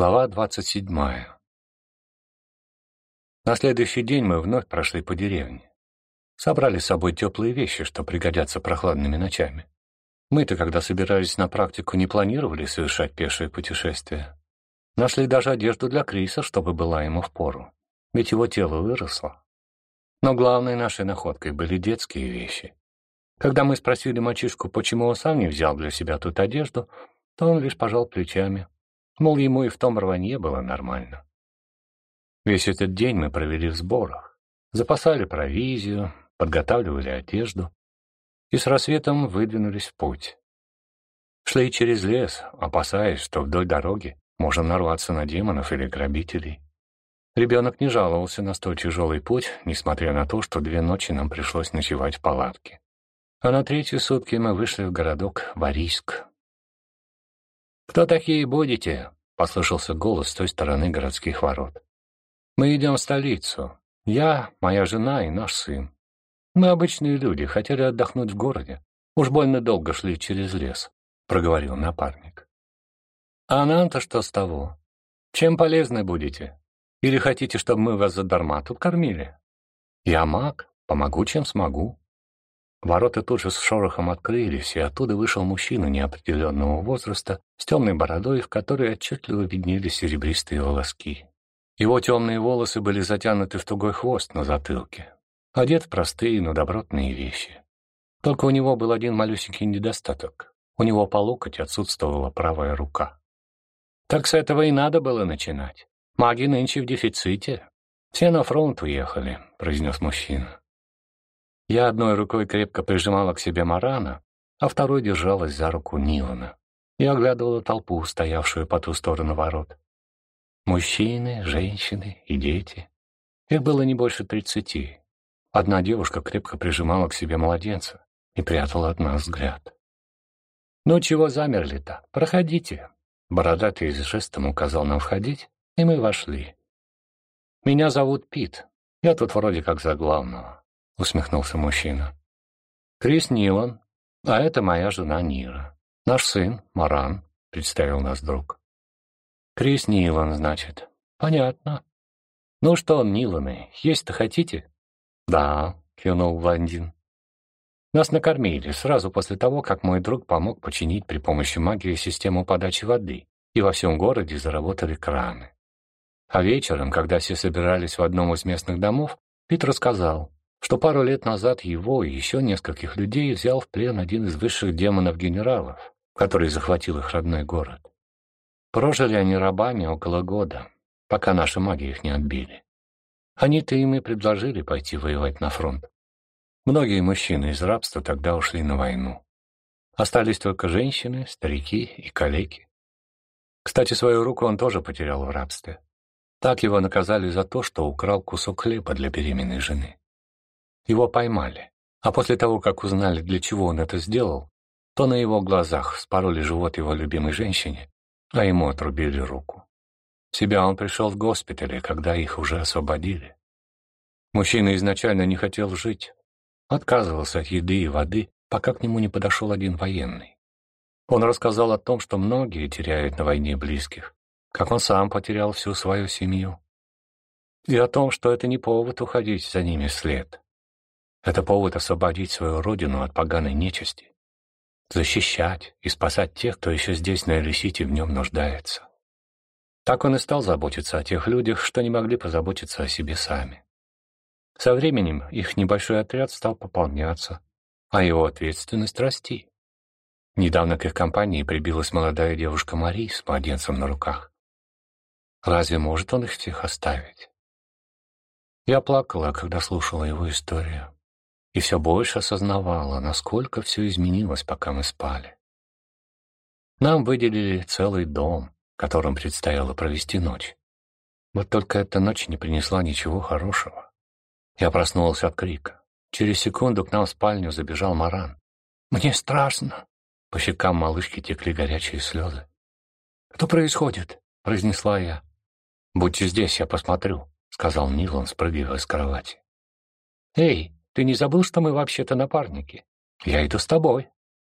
Глава двадцать седьмая. На следующий день мы вновь прошли по деревне. Собрали с собой теплые вещи, что пригодятся прохладными ночами. Мы-то, когда собирались на практику, не планировали совершать пешее путешествие. Нашли даже одежду для Криса, чтобы была ему в пору, ведь его тело выросло. Но главной нашей находкой были детские вещи. Когда мы спросили мальчишку, почему он сам не взял для себя тут одежду, то он лишь пожал плечами. Мол, ему и в том рванье было нормально. Весь этот день мы провели в сборах. Запасали провизию, подготавливали одежду и с рассветом выдвинулись в путь. Шли через лес, опасаясь, что вдоль дороги можем нарваться на демонов или грабителей. Ребенок не жаловался на столь тяжелый путь, несмотря на то, что две ночи нам пришлось ночевать в палатке. А на третьи сутки мы вышли в городок Варийск. «Кто такие будете?» — послышался голос с той стороны городских ворот. «Мы идем в столицу. Я, моя жена и наш сын. Мы обычные люди, хотели отдохнуть в городе. Уж больно долго шли через лес», — проговорил напарник. «А нам-то что с того? Чем полезны будете? Или хотите, чтобы мы вас задарма тут кормили? Я маг, помогу, чем смогу». Ворота тут же с шорохом открылись, и оттуда вышел мужчина неопределенного возраста с темной бородой, в которой отчетливо виднелись серебристые волоски. Его темные волосы были затянуты в тугой хвост на затылке, одет в простые, но добротные вещи. Только у него был один малюсенький недостаток. У него по локоть отсутствовала правая рука. Так с этого и надо было начинать. Маги нынче в дефиците. Все на фронт уехали, произнес мужчина. Я одной рукой крепко прижимала к себе Марана, а второй держалась за руку Нилана и оглядывала толпу, стоявшую по ту сторону ворот. Мужчины, женщины и дети. Их было не больше тридцати. Одна девушка крепко прижимала к себе младенца и прятала от нас взгляд. «Ну чего замерли-то? Проходите!» Бородатый с жестом указал нам входить, и мы вошли. «Меня зовут Пит. Я тут вроде как за главного усмехнулся мужчина. Крис Нилан, а это моя жена Нира. Наш сын, Маран, представил нас друг. Крис Нилан, значит. Понятно. Ну что, Ниланы, есть-то хотите? Да, кивнул Блондин. Нас накормили сразу после того, как мой друг помог починить при помощи магии систему подачи воды, и во всем городе заработали краны. А вечером, когда все собирались в одном из местных домов, Пит рассказал, что пару лет назад его и еще нескольких людей взял в плен один из высших демонов-генералов, который захватил их родной город. Прожили они рабами около года, пока наши маги их не отбили. Они-то им и предложили пойти воевать на фронт. Многие мужчины из рабства тогда ушли на войну. Остались только женщины, старики и калеки. Кстати, свою руку он тоже потерял в рабстве. Так его наказали за то, что украл кусок хлеба для беременной жены. Его поймали. А после того, как узнали, для чего он это сделал, то на его глазах спороли живот его любимой женщине, а ему отрубили руку. В себя он пришел в госпитале, когда их уже освободили. Мужчина изначально не хотел жить, отказывался от еды и воды, пока к нему не подошел один военный. Он рассказал о том, что многие теряют на войне близких, как он сам потерял всю свою семью, и о том, что это не повод уходить за ними вслед. Это повод освободить свою родину от поганой нечисти, защищать и спасать тех, кто еще здесь, на Элисите, в нем нуждается. Так он и стал заботиться о тех людях, что не могли позаботиться о себе сами. Со временем их небольшой отряд стал пополняться, а его ответственность расти. Недавно к их компании прибилась молодая девушка Мари с младенцем на руках. Разве может он их всех оставить? Я плакала, когда слушала его историю и все больше осознавала, насколько все изменилось, пока мы спали. Нам выделили целый дом, которым предстояло провести ночь. Вот только эта ночь не принесла ничего хорошего. Я проснулся от крика. Через секунду к нам в спальню забежал Маран. «Мне страшно!» По щекам малышки текли горячие слезы. «Что происходит?» — произнесла я. «Будьте здесь, я посмотрю», — сказал Нилан, спрыгивая с кровати. «Эй, ты не забыл, что мы вообще-то напарники? Я иду с тобой».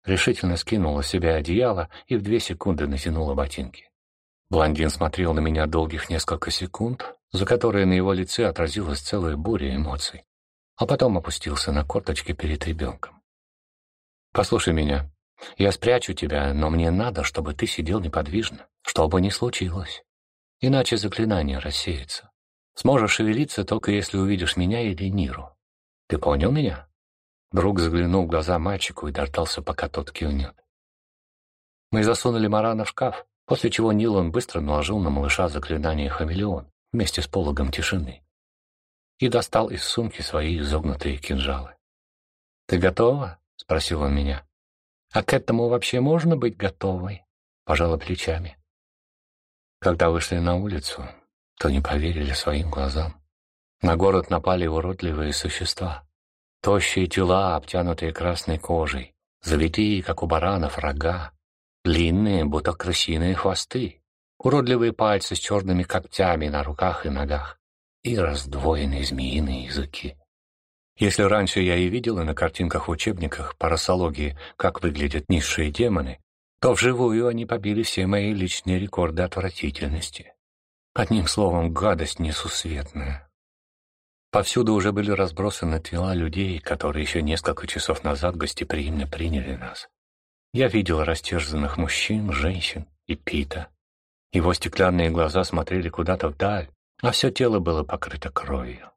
Решительно скинула с себя одеяло и в две секунды натянула ботинки. Блондин смотрел на меня долгих несколько секунд, за которые на его лице отразилась целая буря эмоций, а потом опустился на корточки перед ребенком. «Послушай меня. Я спрячу тебя, но мне надо, чтобы ты сидел неподвижно, что бы ни случилось. Иначе заклинание рассеется. Сможешь шевелиться, только если увидишь меня или Ниру. Ты понял меня?» Друг заглянул в глаза мальчику и дождался, пока тот кивнет. Мы засунули Марана в шкаф, после чего Нилан быстро наложил на малыша заклинание «Хамелеон» вместе с пологом тишины и достал из сумки свои изогнутые кинжалы. «Ты готова?» — спросил он меня. «А к этому вообще можно быть готовой?» — пожала плечами. Когда вышли на улицу, то не поверили своим глазам. На город напали уродливые существа. Тощие тела, обтянутые красной кожей, завитые, как у баранов, рога, длинные, будто крысиные хвосты, уродливые пальцы с черными когтями на руках и ногах и раздвоенные змеиные языки. Если раньше я и видела на картинках в учебниках по расологии, как выглядят низшие демоны, то вживую они побили все мои личные рекорды отвратительности. Одним словом, гадость несусветная. Повсюду уже были разбросаны тела людей, которые еще несколько часов назад гостеприимно приняли нас. Я видел растерзанных мужчин, женщин и Пита, его стеклянные глаза смотрели куда-то вдаль, а все тело было покрыто кровью.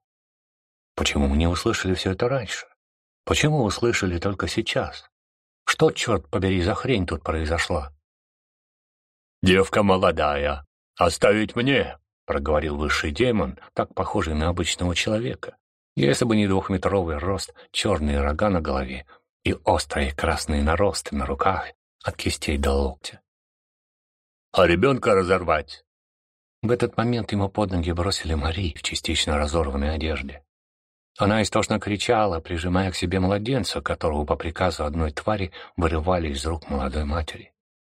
Почему мы не услышали все это раньше? Почему услышали только сейчас? Что, черт побери, за хрень тут произошла? «Девка молодая, оставить мне!» — проговорил высший демон, так похожий на обычного человека. Если бы не двухметровый рост, черные рога на голове и острые красные наросты на руках от кистей до локтя а ребенка разорвать. В этот момент ему под ноги бросили Мари в частично разорванной одежде. Она истошно кричала, прижимая к себе младенца, которого по приказу одной твари вырывали из рук молодой матери.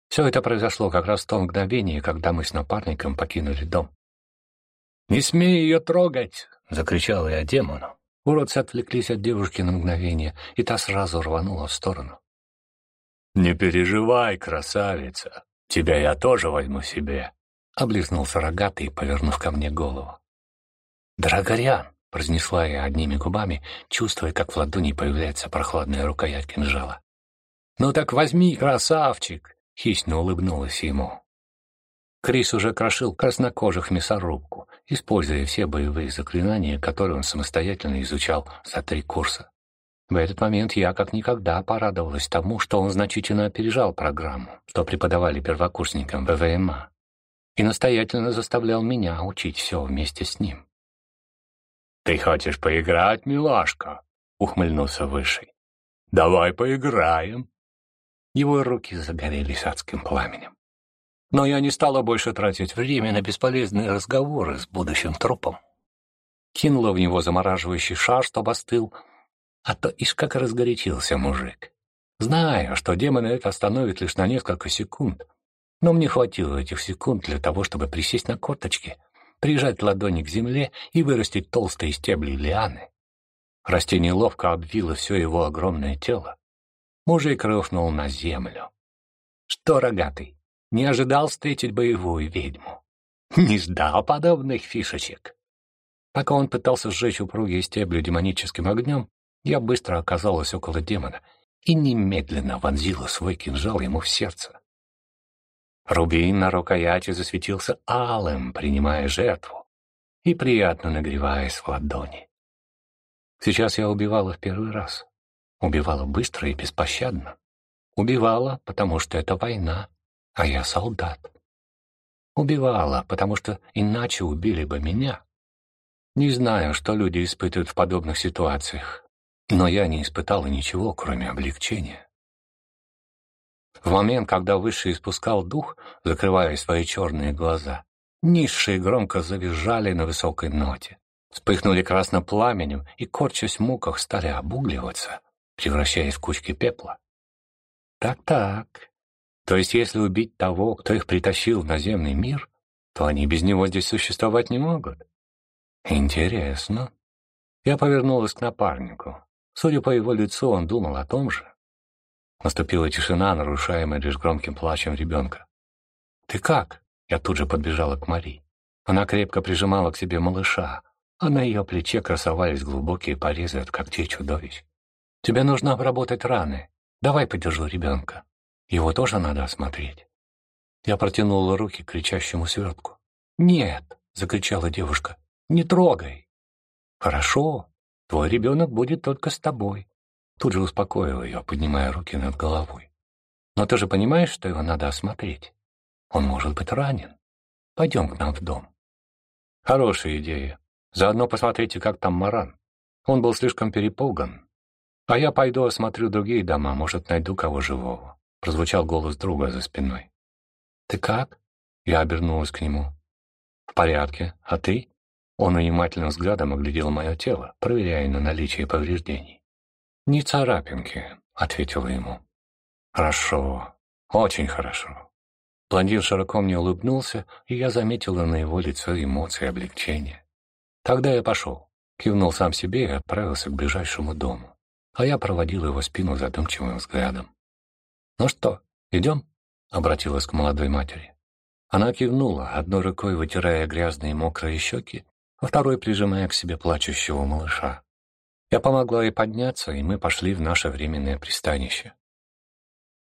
Все это произошло как раз в то мгновение, когда мы с напарником покинули дом. «Не смей ее трогать!» — закричал я демону. Уродцы отвлеклись от девушки на мгновение, и та сразу рванула в сторону. «Не переживай, красавица!» «Тебя я тоже возьму себе», — облизнулся рогатый, повернув ко мне голову. «Драгорян», — произнесла я одними губами, чувствуя, как в ладони появляется прохладная рукоять кинжала. «Ну так возьми, красавчик!» — хищно улыбнулась ему. Крис уже крошил краснокожих мясорубку, используя все боевые заклинания, которые он самостоятельно изучал за три курса. В этот момент я как никогда порадовалась тому, что он значительно опережал программу, что преподавали первокурсникам ВВМА, и настоятельно заставлял меня учить все вместе с ним. «Ты хочешь поиграть, милашка?» — ухмыльнулся Высший. «Давай поиграем». Его руки загорелись адским пламенем. Но я не стала больше тратить время на бесполезные разговоры с будущим трупом. Кинула в него замораживающий шар, чтобы остыл, а то ишь как разгорячился мужик. Знаю, что демона это остановит лишь на несколько секунд, но мне хватило этих секунд для того, чтобы присесть на корточки, прижать ладони к земле и вырастить толстые стебли лианы. Растение ловко обвило все его огромное тело. Мужик рухнул на землю. Что, рогатый, не ожидал встретить боевую ведьму? Не ждал подобных фишечек? Пока он пытался сжечь упругие стебли демоническим огнем, я быстро оказалась около демона и немедленно вонзила свой кинжал ему в сердце. Рубин на рукояти засветился алым, принимая жертву и приятно нагреваясь в ладони. Сейчас я убивала в первый раз. Убивала быстро и беспощадно. Убивала, потому что это война, а я солдат. Убивала, потому что иначе убили бы меня. Не знаю, что люди испытывают в подобных ситуациях, но я не испытала ничего, кроме облегчения. В момент, когда Высший испускал дух, закрывая свои черные глаза, низшие громко завизжали на высокой ноте, вспыхнули красным пламенем и, корчась в муках, стали обугливаться, превращаясь в кучки пепла. Так-так. То есть, если убить того, кто их притащил в наземный мир, то они без него здесь существовать не могут? Интересно. Я повернулась к напарнику. Судя по его лицу, он думал о том же. Наступила тишина, нарушаемая лишь громким плачем ребенка. «Ты как?» Я тут же подбежала к Мари. Она крепко прижимала к себе малыша, а на ее плече красовались глубокие порезы от когтей чудовищ. «Тебе нужно обработать раны. Давай подержу ребенка. Его тоже надо осмотреть». Я протянула руки к кричащему свертку. «Нет!» — закричала девушка. «Не трогай!» «Хорошо, твой ребенок будет только с тобой». Тут же успокоила ее, поднимая руки над головой. «Но ты же понимаешь, что его надо осмотреть? Он может быть ранен. Пойдем к нам в дом». «Хорошая идея. Заодно посмотрите, как там Маран. Он был слишком перепуган. А я пойду осмотрю другие дома, может, найду кого живого». Прозвучал голос друга за спиной. «Ты как?» Я обернулась к нему. «В порядке. А ты?» Он внимательным взглядом оглядел мое тело, проверяя на наличие повреждений. «Не царапинки», — ответила ему. «Хорошо. Очень хорошо». Блондин широко мне улыбнулся, и я заметила на его лице эмоции облегчения. «Тогда я пошел», — кивнул сам себе и отправился к ближайшему дому. А я проводил его спину задумчивым взглядом. «Ну что, идем?» — обратилась к молодой матери. Она кивнула, одной рукой вытирая грязные мокрые щеки, а второй прижимая к себе плачущего малыша. Я помогла ей подняться, и мы пошли в наше временное пристанище.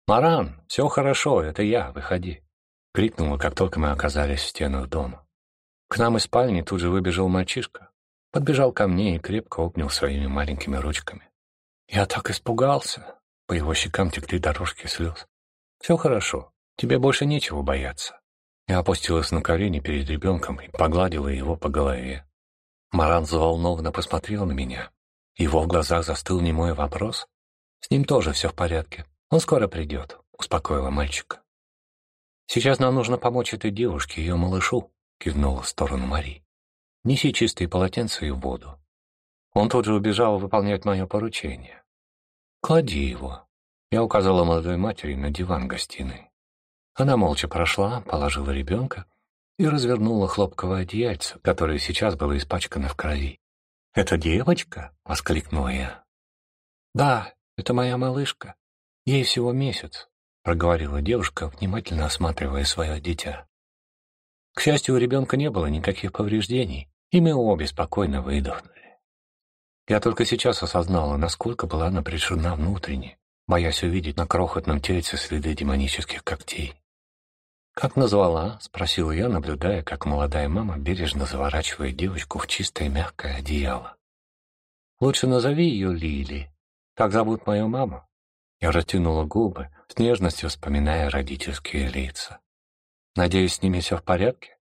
«Маран, все хорошо, это я, выходи!» — крикнула, как только мы оказались в стенах дома. К нам из спальни тут же выбежал мальчишка, подбежал ко мне и крепко обнял своими маленькими ручками. Я так испугался. По его щекам текли дорожки слез. «Все хорошо, тебе больше нечего бояться». Я опустилась на колени перед ребенком и погладила его по голове. Маран заволнованно посмотрел на меня. Его в глазах застыл немой вопрос. «С ним тоже все в порядке. Он скоро придет», — успокоила мальчика. «Сейчас нам нужно помочь этой девушке, ее малышу», — кивнула в сторону Мари. «Неси чистые полотенца и воду». Он тут же убежал выполнять мое поручение. «Клади его», — я указала молодой матери на диван гостиной. Она молча прошла, положила ребенка и развернула хлопковое одеяльце, которое сейчас было испачкано в крови. «Это девочка?» — воскликнула я. «Да, это моя малышка. Ей всего месяц», — проговорила девушка, внимательно осматривая свое дитя. К счастью, у ребенка не было никаких повреждений, и мы обе спокойно выдохнули. Я только сейчас осознала, насколько была напряжена внутренне, боясь увидеть на крохотном тельце следы демонических когтей. «Как назвала?» — спросил я, наблюдая, как молодая мама бережно заворачивает девочку в чистое мягкое одеяло. «Лучше назови ее Лили. Так зовут мою маму». Я растянула губы, с нежностью вспоминая родительские лица. «Надеюсь, с ними все в порядке?»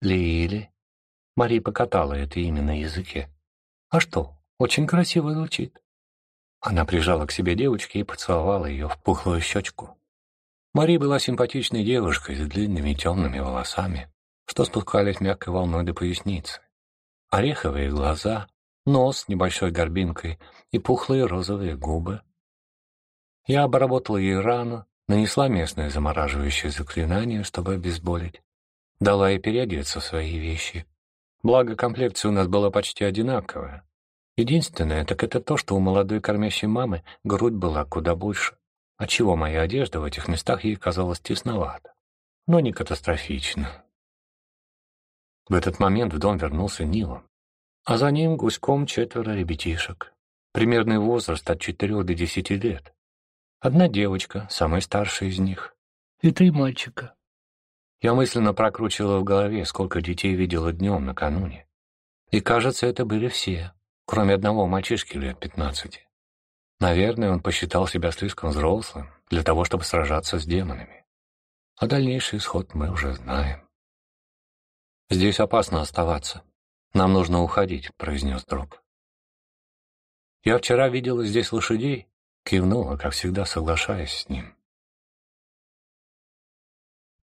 «Лили». Мари покатала это имя на языке. «А что, очень красиво звучит». Она прижала к себе девочки и поцеловала ее в пухлую щечку. Мари была симпатичной девушкой с длинными темными волосами, что спускались мягкой волной до поясницы. Ореховые глаза, нос с небольшой горбинкой и пухлые розовые губы. Я обработала ей рану, нанесла местное замораживающее заклинание, чтобы обезболить. Дала ей переодеться в свои вещи. Благо, комплекция у нас была почти одинаковая. Единственное, так это то, что у молодой кормящей мамы грудь была куда больше отчего моя одежда в этих местах ей казалась тесновата, но не катастрофично. В этот момент в дом вернулся Нила, а за ним гуськом четверо ребятишек, примерный возраст от четырех до десяти лет. Одна девочка, самая старшая из них, и три мальчика. Я мысленно прокручивала в голове, сколько детей видела днем накануне. И, кажется, это были все, кроме одного мальчишки лет пятнадцати. Наверное, он посчитал себя слишком взрослым для того, чтобы сражаться с демонами. А дальнейший исход мы уже знаем. «Здесь опасно оставаться. Нам нужно уходить», — произнес друг. «Я вчера видела здесь лошадей», — кивнула, как всегда соглашаясь с ним.